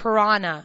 piranha.